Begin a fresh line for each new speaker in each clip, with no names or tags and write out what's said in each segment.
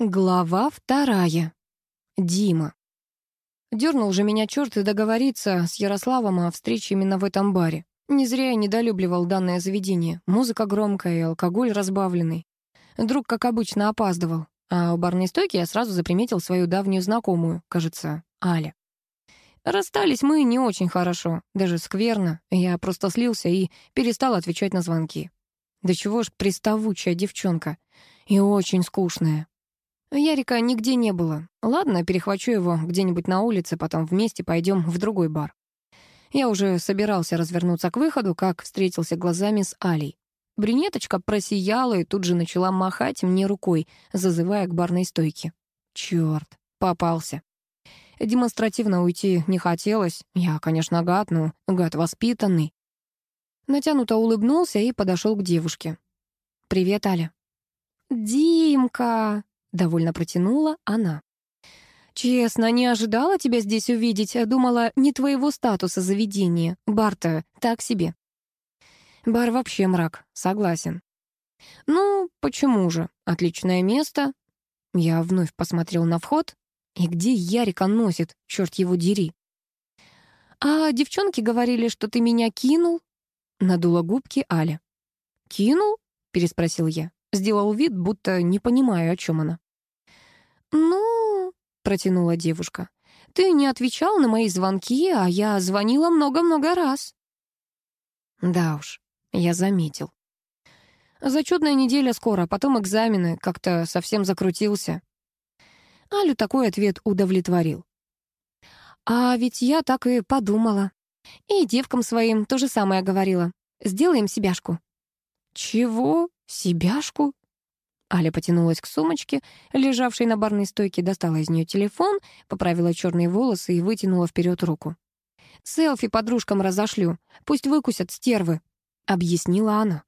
Глава вторая. Дима. Дернул же меня черт и договориться с Ярославом о встрече именно в этом баре. Не зря я недолюбливал данное заведение. Музыка громкая и алкоголь разбавленный. Друг, как обычно, опаздывал. А у барной стойки я сразу заприметил свою давнюю знакомую, кажется, Аля. Расстались мы не очень хорошо, даже скверно. Я просто слился и перестал отвечать на звонки. Да чего ж приставучая девчонка. И очень скучная. Ярика нигде не было. Ладно, перехвачу его где-нибудь на улице, потом вместе пойдем в другой бар. Я уже собирался развернуться к выходу, как встретился глазами с Алей. Брюнеточка просияла и тут же начала махать мне рукой, зазывая к барной стойке. Черт, попался. Демонстративно уйти не хотелось. Я, конечно, гад, но гад воспитанный. Натянуто улыбнулся и подошел к девушке. «Привет, Аля». «Димка!» Довольно протянула она. «Честно, не ожидала тебя здесь увидеть. Думала, не твоего статуса заведения. Бар-то так себе». «Бар вообще мрак, согласен». «Ну, почему же? Отличное место». Я вновь посмотрел на вход. И где Ярика носит, черт его дери? «А девчонки говорили, что ты меня кинул?» Надула губки Аля. «Кинул?» — переспросил я. Сделал вид, будто не понимаю, о чем она. «Ну...» — протянула девушка. «Ты не отвечал на мои звонки, а я звонила много-много раз». Да уж, я заметил. Зачетная неделя скоро, потом экзамены, как-то совсем закрутился. Алю такой ответ удовлетворил. А ведь я так и подумала. И девкам своим то же самое говорила. Сделаем себяшку. Чего? Себяшку? Аля потянулась к сумочке, лежавшей на барной стойке, достала из нее телефон, поправила черные волосы и вытянула вперед руку. «Селфи подружкам разошлю, пусть выкусят стервы», — объяснила она.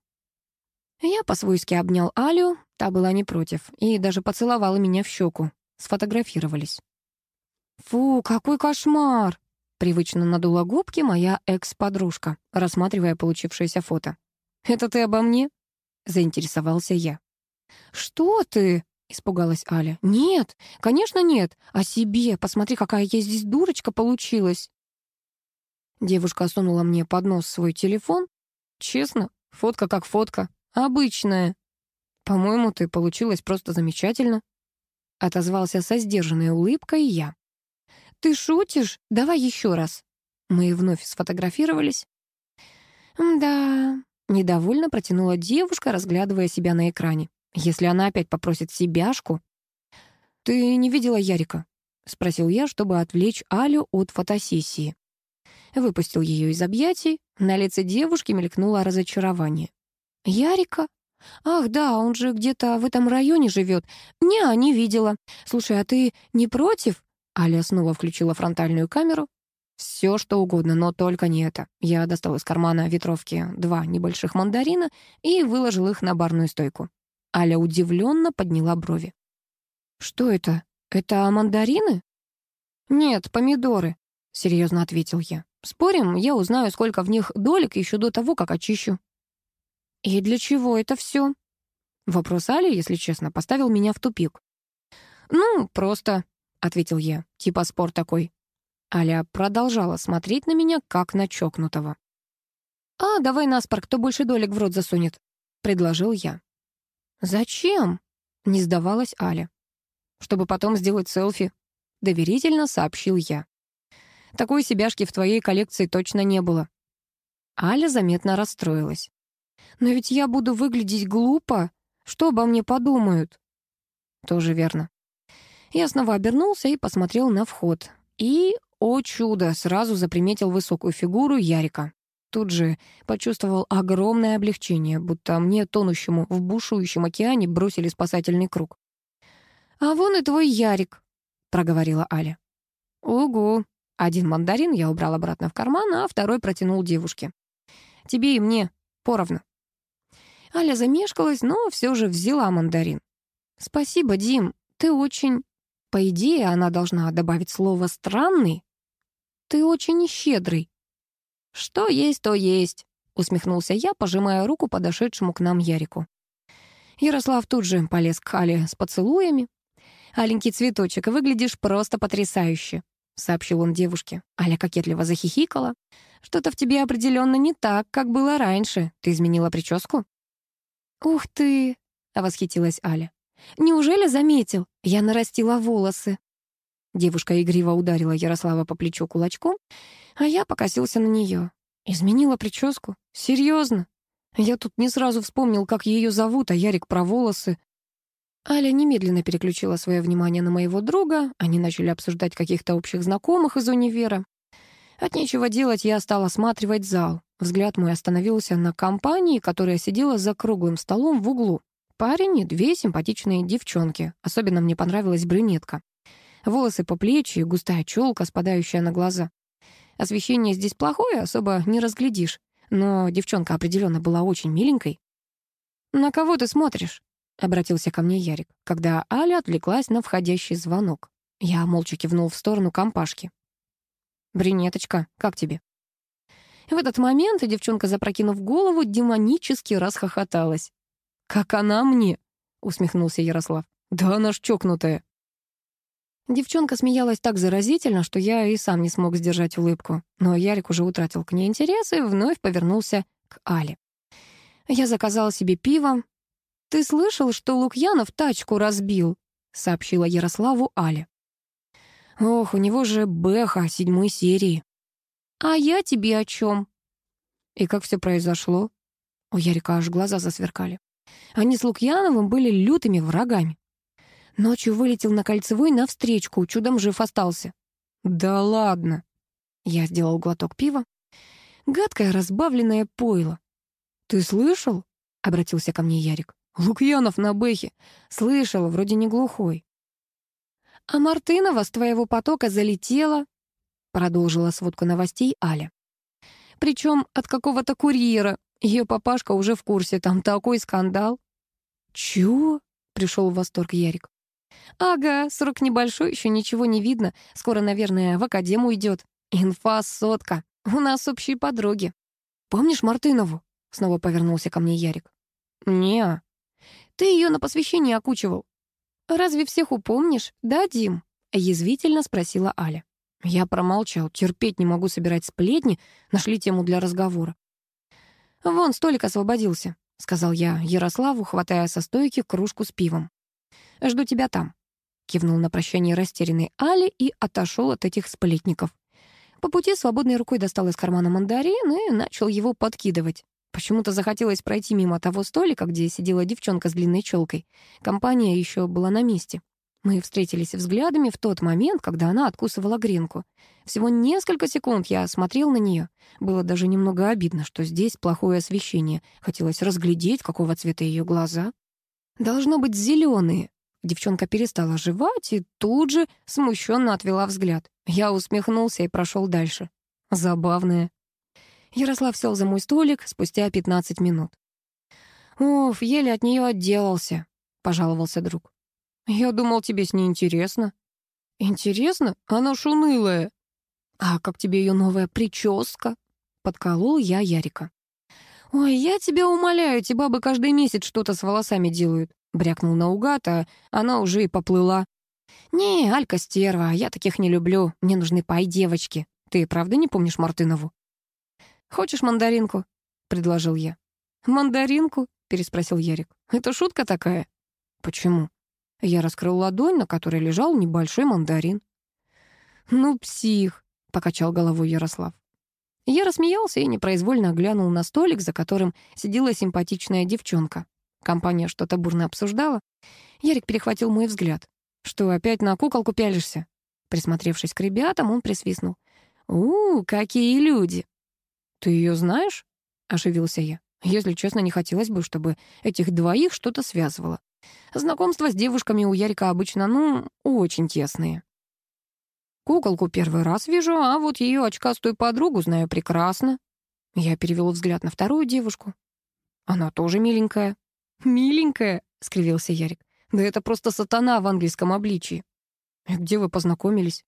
Я по-свойски обнял Алю, та была не против, и даже поцеловала меня в щеку. Сфотографировались. «Фу, какой кошмар!» — привычно надула губки моя экс-подружка, рассматривая получившееся фото. «Это ты обо мне?» — заинтересовался я. «Что ты?» — испугалась Аля. «Нет, конечно нет. О себе. Посмотри, какая я здесь дурочка получилась». Девушка сунула мне под нос свой телефон. «Честно, фотка как фотка. Обычная. По-моему, ты получилась просто замечательно». Отозвался со сдержанной улыбкой я. «Ты шутишь? Давай еще раз». Мы вновь сфотографировались. «Да...» — недовольно протянула девушка, разглядывая себя на экране. Если она опять попросит себяшку... «Ты не видела Ярика?» — спросил я, чтобы отвлечь Алю от фотосессии. Выпустил ее из объятий. На лице девушки мелькнуло разочарование. «Ярика? Ах, да, он же где-то в этом районе живет. Не, не видела. Слушай, а ты не против?» Аля снова включила фронтальную камеру. Все, что угодно, но только не это. Я достал из кармана ветровки два небольших мандарина и выложил их на барную стойку. Аля удивленно подняла брови. «Что это? Это мандарины?» «Нет, помидоры», — серьезно ответил я. «Спорим, я узнаю, сколько в них долек еще до того, как очищу». «И для чего это все? Вопрос Али, если честно, поставил меня в тупик. «Ну, просто», — ответил я, — «типа спор такой». Аля продолжала смотреть на меня, как на чокнутого. «А, давай наспор, кто больше долек в рот засунет», — предложил я. «Зачем?» — не сдавалась Аля. «Чтобы потом сделать селфи», — доверительно сообщил я. «Такой себяшки в твоей коллекции точно не было». Аля заметно расстроилась. «Но ведь я буду выглядеть глупо. Что обо мне подумают?» «Тоже верно». Я снова обернулся и посмотрел на вход. И, о чудо, сразу заприметил высокую фигуру Ярика. Тут же почувствовал огромное облегчение, будто мне, тонущему в бушующем океане, бросили спасательный круг. «А вон и твой Ярик», — проговорила Аля. «Угу». Один мандарин я убрал обратно в карман, а второй протянул девушке. «Тебе и мне поровну». Аля замешкалась, но все же взяла мандарин. «Спасибо, Дим, ты очень...» По идее, она должна добавить слово «странный». «Ты очень щедрый», «Что есть, то есть», — усмехнулся я, пожимая руку подошедшему к нам Ярику. Ярослав тут же полез к Хале с поцелуями. «Аленький цветочек, выглядишь просто потрясающе», — сообщил он девушке. Аля кокетливо захихикала. «Что-то в тебе определенно не так, как было раньше. Ты изменила прическу?» «Ух ты!» — восхитилась Аля. «Неужели заметил? Я нарастила волосы». Девушка игриво ударила Ярослава по плечу кулачком, а я покосился на нее. Изменила прическу? Серьезно? Я тут не сразу вспомнил, как ее зовут, а Ярик про волосы. Аля немедленно переключила свое внимание на моего друга, они начали обсуждать каких-то общих знакомых из универа. От нечего делать я стал осматривать зал. Взгляд мой остановился на компании, которая сидела за круглым столом в углу. Парень и две симпатичные девчонки. Особенно мне понравилась брюнетка. Волосы по плечи, густая челка, спадающая на глаза. Освещение здесь плохое, особо не разглядишь. Но девчонка определенно была очень миленькой. «На кого ты смотришь?» — обратился ко мне Ярик, когда Аля отвлеклась на входящий звонок. Я молча кивнул в сторону компашки. «Брюнеточка, как тебе?» В этот момент девчонка, запрокинув голову, демонически расхохоталась. «Как она мне?» — усмехнулся Ярослав. «Да она ж чокнутая». Девчонка смеялась так заразительно, что я и сам не смог сдержать улыбку. Но Ярик уже утратил к ней интерес и вновь повернулся к Але. Я заказал себе пиво. «Ты слышал, что Лукьянов тачку разбил?» — сообщила Ярославу Але. «Ох, у него же Бэха седьмой серии». «А я тебе о чем? И как все произошло? У Ярика аж глаза засверкали. Они с Лукьяновым были лютыми врагами. Ночью вылетел на кольцевой навстречку, чудом жив остался. Да ладно. Я сделал глоток пива. Гадкое разбавленное пойло. Ты слышал? Обратился ко мне Ярик. Лукьянов на бэхе. Слышал, вроде не глухой. А Мартынова с твоего потока залетела, продолжила сводку новостей Аля. Причем от какого-то курьера. Ее папашка уже в курсе, там такой скандал. Чего? Пришел в восторг Ярик. «Ага, срок небольшой, еще ничего не видно. Скоро, наверное, в академ уйдет. Инфа сотка. У нас общие подруги. Помнишь Мартынову?» Снова повернулся ко мне Ярик. не Ты ее на посвящение окучивал. «Разве всех упомнишь, да, Дим?» Язвительно спросила Аля. Я промолчал. Терпеть не могу собирать сплетни. Нашли тему для разговора. «Вон, столик освободился», — сказал я Ярославу, хватая со стойки кружку с пивом. «Жду тебя там». Кивнул на прощание растерянный Али и отошел от этих сплетников. По пути свободной рукой достал из кармана мандарин и начал его подкидывать. Почему-то захотелось пройти мимо того столика, где сидела девчонка с длинной челкой. Компания еще была на месте. Мы встретились взглядами в тот момент, когда она откусывала гренку. Всего несколько секунд я смотрел на нее. Было даже немного обидно, что здесь плохое освещение. Хотелось разглядеть, какого цвета ее глаза. Должно быть зеленые. Девчонка перестала жевать и тут же смущенно отвела взгляд. Я усмехнулся и прошел дальше. Забавная. Ярослав сел за мой столик спустя 15 минут. «Уф, еле от нее отделался», — пожаловался друг. «Я думал, тебе с ней интересно». «Интересно? Она ж унылая». «А как тебе ее новая прическа?» — подколол я Ярика. «Ой, я тебя умоляю, эти бабы каждый месяц что-то с волосами делают. Брякнул наугад, а она уже и поплыла. «Не, Алька стерва, я таких не люблю. Мне нужны пай-девочки. Ты правда не помнишь Мартынову?» «Хочешь мандаринку?» — предложил я. «Мандаринку?» — переспросил Ярик. «Это шутка такая?» «Почему?» Я раскрыл ладонь, на которой лежал небольшой мандарин. «Ну, псих!» — покачал головой Ярослав. Я рассмеялся и непроизвольно глянул на столик, за которым сидела симпатичная девчонка. Компания что-то бурно обсуждала. Ярик перехватил мой взгляд. «Что, опять на куколку пялишься?» Присмотревшись к ребятам, он присвистнул. «У, какие люди!» «Ты ее знаешь?» — оживился я. Если честно, не хотелось бы, чтобы этих двоих что-то связывало. Знакомства с девушками у Ярика обычно, ну, очень тесные. Куколку первый раз вижу, а вот ее очкастую подругу знаю прекрасно. Я перевел взгляд на вторую девушку. Она тоже миленькая. «Миленькая», — скривился Ярик. «Да это просто сатана в английском обличии». «Где вы познакомились?»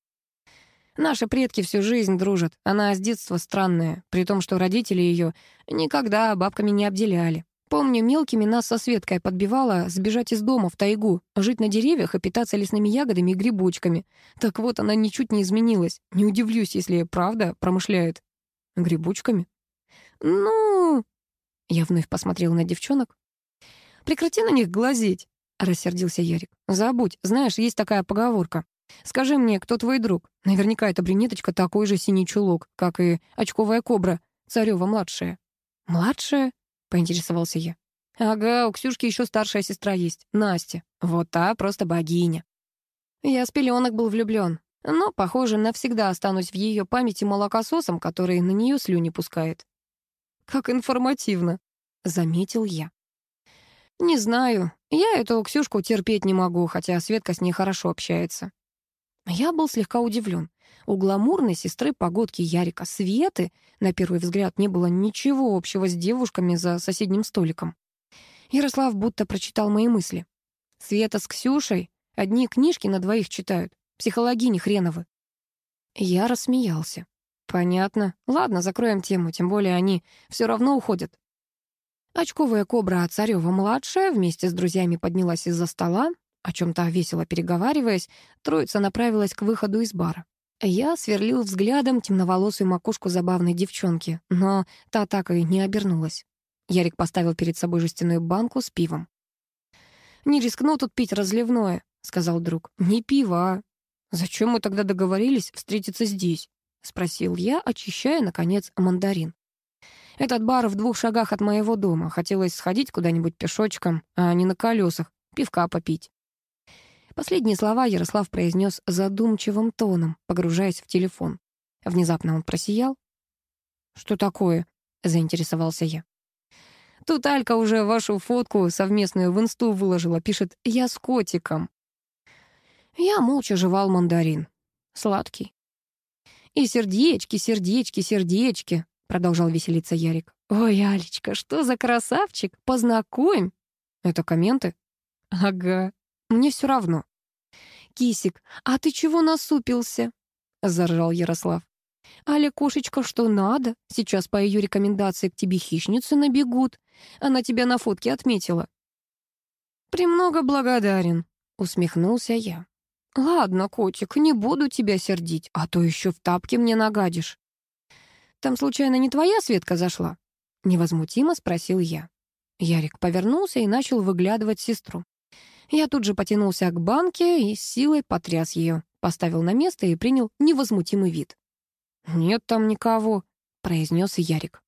«Наши предки всю жизнь дружат. Она с детства странная, при том, что родители ее никогда бабками не обделяли. Помню, мелкими нас со Светкой подбивала сбежать из дома в тайгу, жить на деревьях и питаться лесными ягодами и грибочками. Так вот, она ничуть не изменилась. Не удивлюсь, если правда промышляет. Грибочками? Ну... Я вновь посмотрел на девчонок. Прекрати на них глазеть, рассердился Ярик. Забудь, знаешь, есть такая поговорка. Скажи мне, кто твой друг? Наверняка эта брюнеточка такой же синий чулок, как и очковая кобра, Царева-младшая. Младшая? — поинтересовался я. «Ага, у Ксюшки еще старшая сестра есть, Настя. Вот та просто богиня». Я с пеленок был влюблен, но, похоже, навсегда останусь в ее памяти молокососом, который на нее слюни пускает. «Как информативно», — заметил я. «Не знаю. Я эту Ксюшку терпеть не могу, хотя Светка с ней хорошо общается». Я был слегка удивлен. У гламурной сестры погодки Ярика Светы на первый взгляд не было ничего общего с девушками за соседним столиком. Ярослав будто прочитал мои мысли. Света с Ксюшей одни книжки на двоих читают. Психологини хреновы. Я рассмеялся. Понятно. Ладно, закроем тему, тем более они все равно уходят. Очковая кобра Царева-младшая вместе с друзьями поднялась из-за стола, о чем-то весело переговариваясь, троица направилась к выходу из бара. Я сверлил взглядом темноволосую макушку забавной девчонки, но та так и не обернулась. Ярик поставил перед собой жестяную банку с пивом. «Не рискну тут пить разливное», — сказал друг. «Не пиво, а...» «Зачем мы тогда договорились встретиться здесь?» — спросил я, очищая, наконец, мандарин. «Этот бар в двух шагах от моего дома. Хотелось сходить куда-нибудь пешочком, а не на колесах, пивка попить». Последние слова Ярослав произнес задумчивым тоном, погружаясь в телефон. Внезапно он просиял. «Что такое?» — заинтересовался я. «Тут Алька уже вашу фотку совместную в инсту выложила, пишет «Я с котиком». Я молча жевал мандарин. Сладкий. «И сердечки, сердечки, сердечки», — продолжал веселиться Ярик. «Ой, Алечка, что за красавчик? Познакомь!» «Это комменты?» «Ага, мне все равно». «Кисик, а ты чего насупился?» — заржал Ярослав. «Аля, кошечка, что надо? Сейчас по ее рекомендации к тебе хищницы набегут. Она тебя на фотке отметила». «Премного благодарен», — усмехнулся я. «Ладно, котик, не буду тебя сердить, а то еще в тапке мне нагадишь». «Там, случайно, не твоя Светка зашла?» — невозмутимо спросил я. Ярик повернулся и начал выглядывать сестру. Я тут же потянулся к банке и силой потряс ее, поставил на место и принял невозмутимый вид. «Нет там никого», — произнес Ярик.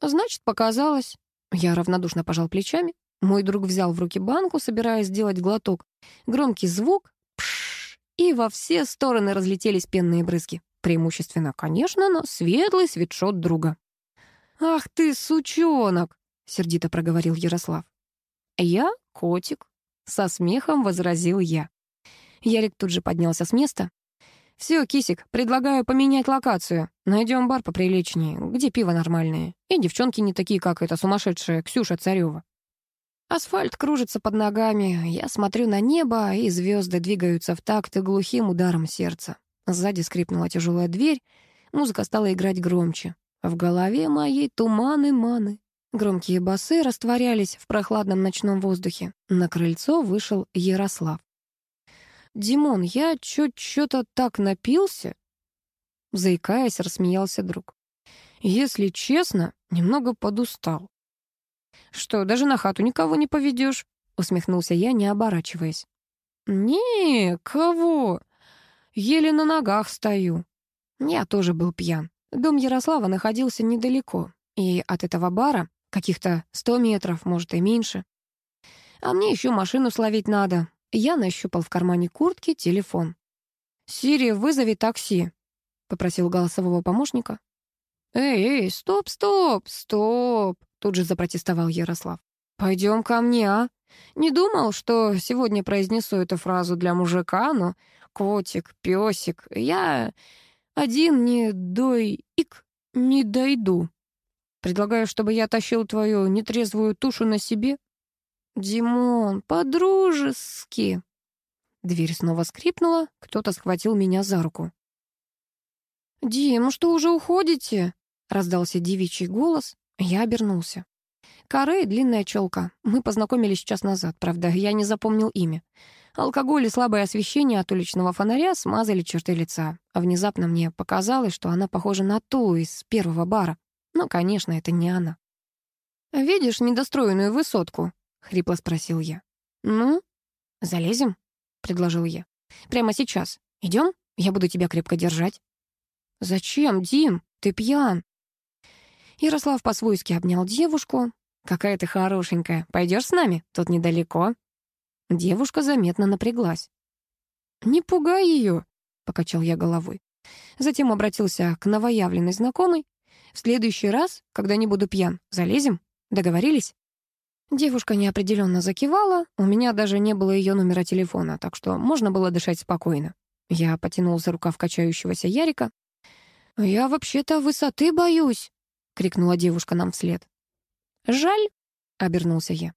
«Значит, показалось». Я равнодушно пожал плечами. Мой друг взял в руки банку, собираясь сделать глоток. Громкий звук, пш, и во все стороны разлетелись пенные брызги. Преимущественно, конечно, но светлый свитшот друга. «Ах ты, сучонок!» — сердито проговорил Ярослав. «Я котик», со смехом возразил я. Ярик тут же поднялся с места. «Все, Кисик, предлагаю поменять локацию. Найдем бар поприличнее, где пиво нормальное. И девчонки не такие, как эта сумасшедшая Ксюша Царева». Асфальт кружится под ногами, я смотрю на небо, и звезды двигаются в такт и глухим ударом сердца. Сзади скрипнула тяжелая дверь, музыка стала играть громче. В голове моей туманы-маны. Громкие басы растворялись в прохладном ночном воздухе. На крыльцо вышел Ярослав. «Димон, я чё-то так напился?» Заикаясь, рассмеялся друг. «Если честно, немного подустал». «Что, даже на хату никого не поведешь? усмехнулся я, не оборачиваясь. «Не, кого? Еле на ногах стою». Я тоже был пьян. Дом Ярослава находился недалеко, и от этого бара Каких-то сто метров, может, и меньше. А мне еще машину словить надо. Я нащупал в кармане куртки телефон. «Сири, вызови такси», — попросил голосового помощника. «Эй, эй, стоп, стоп, стоп!» Тут же запротестовал Ярослав. «Пойдем ко мне, а? Не думал, что сегодня произнесу эту фразу для мужика, но котик, песик, я один не дой ик не дойду». Предлагаю, чтобы я тащил твою нетрезвую тушу на себе? Димон, по-дружески. Дверь снова скрипнула, кто-то схватил меня за руку. «Дим, что уже уходите?» — раздался девичий голос. Я обернулся. И длинная челка. Мы познакомились час назад, правда, я не запомнил имя. Алкоголь и слабое освещение от уличного фонаря смазали черты лица. А внезапно мне показалось, что она похожа на ту из первого бара. Но, конечно, это не она. «Видишь недостроенную высотку?» — хрипло спросил я. «Ну, залезем?» — предложил я. «Прямо сейчас. Идем? Я буду тебя крепко держать». «Зачем, Дим? Ты пьян». Ярослав по-свойски обнял девушку. «Какая ты хорошенькая. Пойдешь с нами? Тут недалеко». Девушка заметно напряглась. «Не пугай ее», — покачал я головой. Затем обратился к новоявленной знакомой. «В следующий раз, когда не буду пьян, залезем? Договорились?» Девушка неопределенно закивала, у меня даже не было ее номера телефона, так что можно было дышать спокойно. Я потянул за рукав качающегося Ярика. «Я вообще-то высоты боюсь», — крикнула девушка нам вслед. «Жаль», — обернулся я.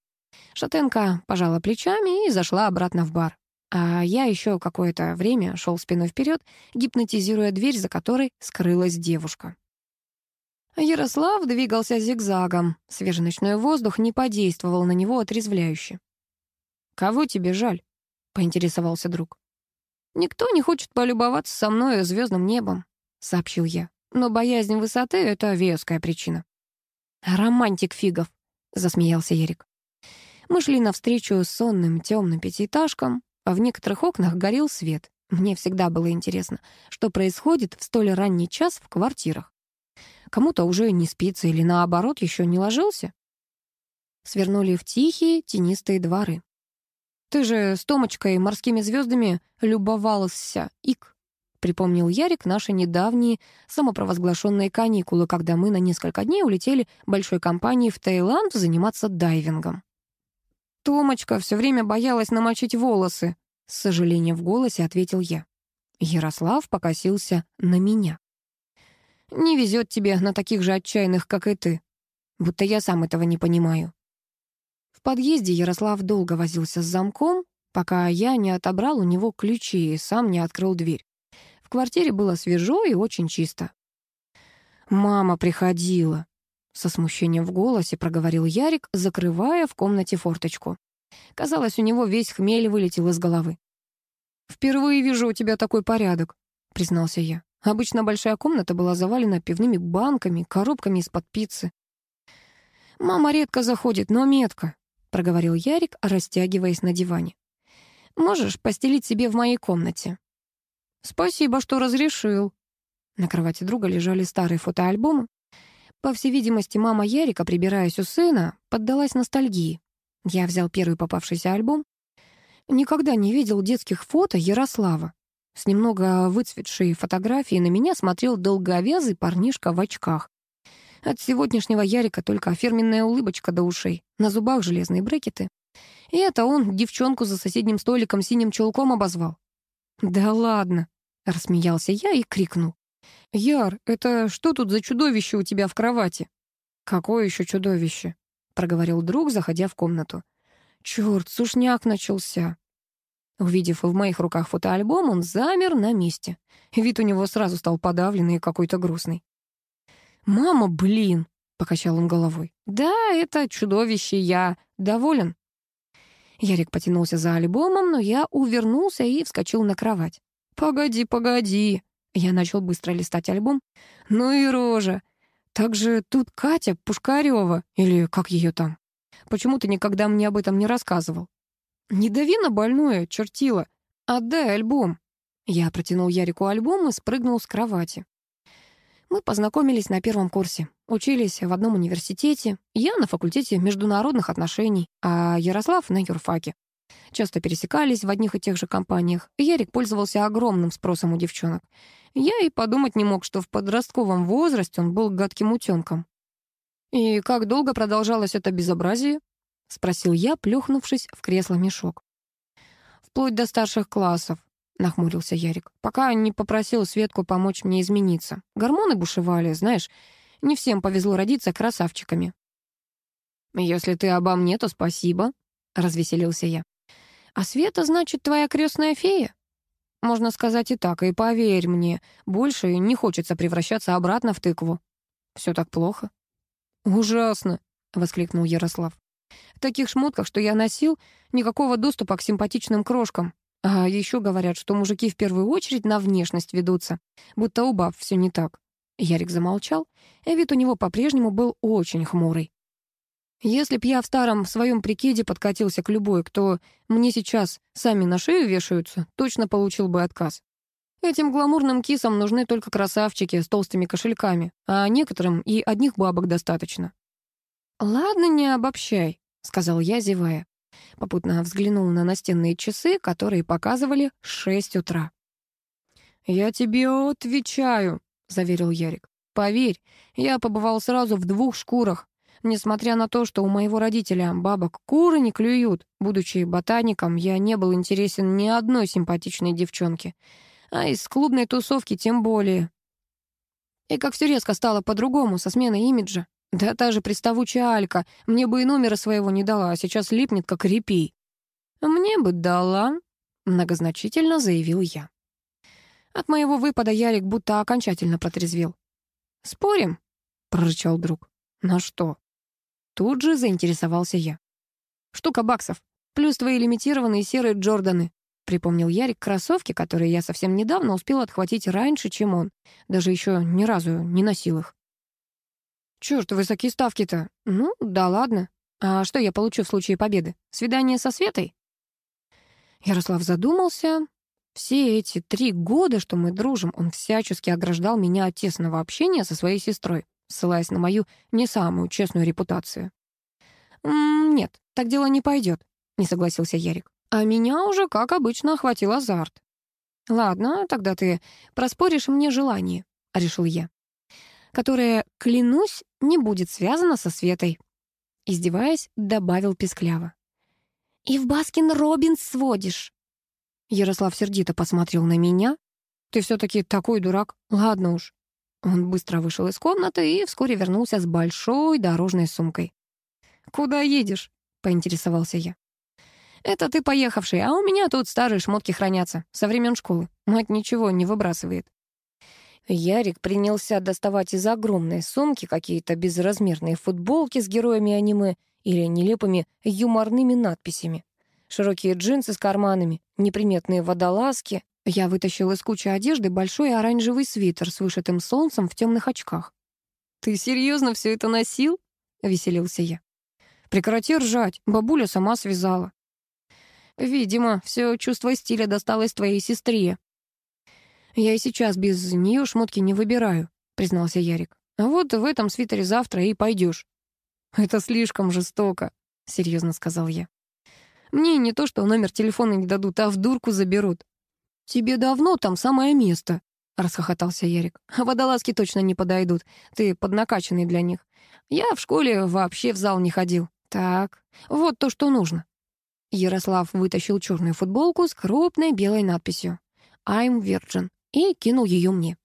Шатенка пожала плечами и зашла обратно в бар. А я еще какое-то время шел спиной вперед, гипнотизируя дверь, за которой скрылась девушка. Ярослав двигался зигзагом. Свежий ночной воздух не подействовал на него отрезвляюще. «Кого тебе жаль?» — поинтересовался друг. «Никто не хочет полюбоваться со мной звездным небом», — сообщил я. «Но боязнь высоты — это веская причина». «Романтик фигов», — засмеялся Ерик. Мы шли навстречу сонным темным пятиэтажкам, а в некоторых окнах горел свет. Мне всегда было интересно, что происходит в столь ранний час в квартирах. Кому-то уже не спится или наоборот еще не ложился. Свернули в тихие тенистые дворы. «Ты же с Томочкой морскими звездами любовался, Ик», припомнил Ярик наши недавние самопровозглашенные каникулы, когда мы на несколько дней улетели большой компанией в Таиланд заниматься дайвингом. Томочка все время боялась намочить волосы, с сожалением в голосе ответил я. Ярослав покосился на меня. Не везет тебе на таких же отчаянных, как и ты. Будто я сам этого не понимаю. В подъезде Ярослав долго возился с замком, пока я не отобрал у него ключи и сам не открыл дверь. В квартире было свежо и очень чисто. «Мама приходила», — со смущением в голосе проговорил Ярик, закрывая в комнате форточку. Казалось, у него весь хмель вылетел из головы. «Впервые вижу у тебя такой порядок», — признался я. Обычно большая комната была завалена пивными банками, коробками из-под пиццы. «Мама редко заходит, но метко», — проговорил Ярик, растягиваясь на диване. «Можешь постелить себе в моей комнате?» «Спасибо, что разрешил». На кровати друга лежали старые фотоальбомы. По всей видимости, мама Ярика, прибираясь у сына, поддалась ностальгии. Я взял первый попавшийся альбом. Никогда не видел детских фото Ярослава. С немного выцветшей фотографией на меня смотрел долговязый парнишка в очках. От сегодняшнего Ярика только фирменная улыбочка до ушей, на зубах железные брекеты. И это он девчонку за соседним столиком синим чулком обозвал. «Да ладно!» — рассмеялся я и крикнул. «Яр, это что тут за чудовище у тебя в кровати?» «Какое еще чудовище?» — проговорил друг, заходя в комнату. «Чёрт, сушняк начался!» Увидев в моих руках фотоальбом, он замер на месте. Вид у него сразу стал подавленный и какой-то грустный. «Мама, блин!» — покачал он головой. «Да, это чудовище, я доволен». Ярик потянулся за альбомом, но я увернулся и вскочил на кровать. «Погоди, погоди!» Я начал быстро листать альбом. «Ну и рожа! Также тут Катя Пушкарева, или как ее там? Почему ты никогда мне об этом не рассказывал?» «Не дави на больное, чертила. Отдай альбом». Я протянул Ярику альбом и спрыгнул с кровати. Мы познакомились на первом курсе, учились в одном университете, я на факультете международных отношений, а Ярослав на юрфаке. Часто пересекались в одних и тех же компаниях. Ярик пользовался огромным спросом у девчонок. Я и подумать не мог, что в подростковом возрасте он был гадким утенком. И как долго продолжалось это безобразие? — спросил я, плюхнувшись в кресло-мешок. «Вплоть до старших классов», — нахмурился Ярик, «пока не попросил Светку помочь мне измениться. Гормоны бушевали, знаешь, не всем повезло родиться красавчиками». «Если ты обо мне, то спасибо», — развеселился я. «А Света, значит, твоя крестная фея?» «Можно сказать и так, и поверь мне, больше не хочется превращаться обратно в тыкву». «Все так плохо?» «Ужасно», воскликнул Ярослав. «В таких шмотках, что я носил, никакого доступа к симпатичным крошкам. А еще говорят, что мужики в первую очередь на внешность ведутся, будто у баб все не так». Ярик замолчал, и вид у него по-прежнему был очень хмурый. Если б я в старом своем прикиде подкатился к любой, кто мне сейчас сами на шею вешаются, точно получил бы отказ. Этим гламурным кисам нужны только красавчики с толстыми кошельками, а некоторым и одних бабок достаточно. «Ладно, не обобщай», — сказал я, зевая. Попутно взглянул на настенные часы, которые показывали шесть утра. «Я тебе отвечаю», — заверил Ярик. «Поверь, я побывал сразу в двух шкурах. Несмотря на то, что у моего родителя бабок куры не клюют, будучи ботаником, я не был интересен ни одной симпатичной девчонке. А из клубной тусовки тем более. И как все резко стало по-другому, со сменой имиджа. Да та же приставучая Алька мне бы и номера своего не дала, а сейчас липнет, как репей. «Мне бы дала», — многозначительно заявил я. От моего выпада Ярик будто окончательно протрезвел. «Спорим?» — прорычал друг. «На что?» Тут же заинтересовался я. «Штука баксов. Плюс твои лимитированные серые Джорданы. Припомнил Ярик кроссовки, которые я совсем недавно успел отхватить раньше, чем он. Даже еще ни разу не носил их. Чёрт, высокие ставки-то. Ну, да ладно. А что я получу в случае победы? Свидание со Светой? Ярослав задумался. Все эти три года, что мы дружим, он всячески ограждал меня от тесного общения со своей сестрой, ссылаясь на мою не самую честную репутацию. «М -м, «Нет, так дело не пойдет», — не согласился Ярик. А меня уже, как обычно, охватил азарт. «Ладно, тогда ты проспоришь мне желание», — решил я, «которое, клянусь, не будет связано со Светой». Издеваясь, добавил пискляво. «И в Баскин Робинс сводишь». Ярослав сердито посмотрел на меня. «Ты все-таки такой дурак. Ладно уж». Он быстро вышел из комнаты и вскоре вернулся с большой дорожной сумкой. «Куда едешь?» — поинтересовался я. Это ты поехавший, а у меня тут старые шмотки хранятся, со времен школы. Мать ничего не выбрасывает». Ярик принялся доставать из огромной сумки какие-то безразмерные футболки с героями аниме или нелепыми юморными надписями. Широкие джинсы с карманами, неприметные водолазки. Я вытащил из кучи одежды большой оранжевый свитер с вышитым солнцем в темных очках. «Ты серьезно все это носил?» — веселился я. «Прекрати ржать, бабуля сама связала». Видимо, все чувство стиля досталось твоей сестре. Я и сейчас без нее шмотки не выбираю, признался Ярик. А вот в этом свитере завтра и пойдешь. Это слишком жестоко, серьезно сказал я. Мне не то, что номер телефона не дадут, а в дурку заберут. Тебе давно там самое место, расхохотался Ярик. А водолазки точно не подойдут. Ты поднакачанный для них. Я в школе вообще в зал не ходил. Так, вот то, что нужно. Ярослав вытащил черную футболку с крупной белой надписью «I'm Virgin» и кинул ее мне.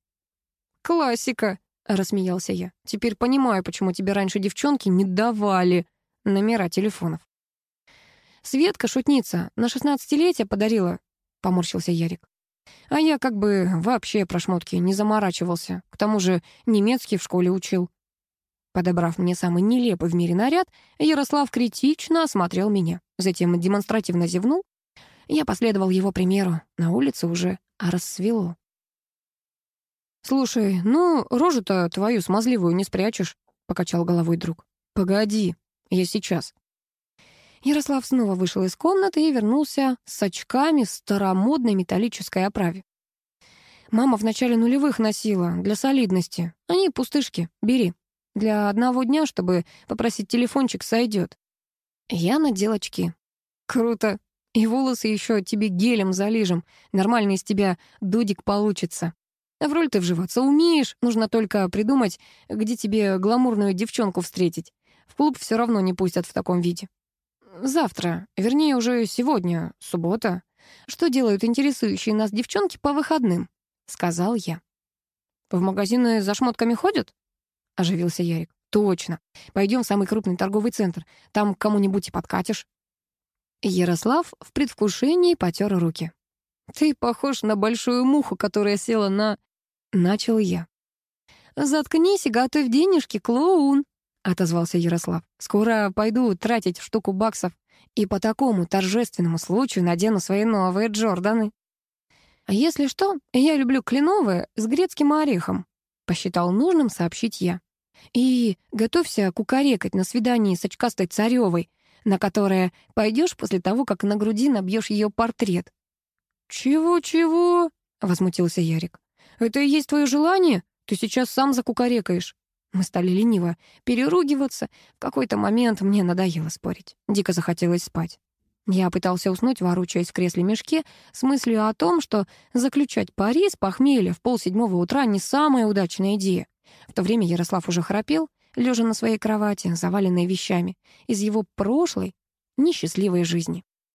«Классика!» — рассмеялся я. «Теперь понимаю, почему тебе раньше девчонки не давали номера телефонов». «Светка, шутница, на шестнадцатилетие подарила», — поморщился Ярик. «А я как бы вообще про шмотки не заморачивался. К тому же немецкий в школе учил». Подобрав мне самый нелепый в мире наряд, Ярослав критично осмотрел меня. Затем демонстративно зевнул. Я последовал его примеру. На улице уже рассвело. «Слушай, ну, рожу-то твою смазливую не спрячешь», — покачал головой друг. «Погоди, я сейчас». Ярослав снова вышел из комнаты и вернулся с очками старомодной металлической оправе. «Мама в начале нулевых носила, для солидности. Они пустышки, бери». Для одного дня, чтобы попросить телефончик, сойдет. Я надел очки. Круто. И волосы еще тебе гелем залижем. Нормально из тебя дудик получится. В роль ты вживаться умеешь, нужно только придумать, где тебе гламурную девчонку встретить. В клуб все равно не пустят в таком виде. Завтра, вернее, уже сегодня, суббота. Что делают интересующие нас девчонки по выходным? Сказал я. В магазины за шмотками ходят? — оживился Ярик. «Точно. Пойдем в самый крупный торговый центр. Там кому-нибудь и подкатишь». Ярослав в предвкушении потер руки. «Ты похож на большую муху, которая села на...» Начал я. «Заткнись и готовь денежки, клоун!» — отозвался Ярослав. «Скоро пойду тратить штуку баксов и по такому торжественному случаю надену свои новые Джорданы». «А если что, я люблю кленовые с грецким орехом», — посчитал нужным сообщить я. «И готовься кукарекать на свидании с очкастой царевой, на которое пойдешь после того, как на груди набьешь ее портрет». «Чего-чего?» — возмутился Ярик. «Это и есть твое желание? Ты сейчас сам закукарекаешь». Мы стали лениво переругиваться. В какой-то момент мне надоело спорить. Дико захотелось спать. Я пытался уснуть, ворочаясь в кресле мешке, с мыслью о том, что заключать пари с похмелья в полседьмого утра не самая удачная идея. В то время Ярослав уже храпел, лежа на своей кровати, заваленной вещами, из его прошлой, несчастливой жизни.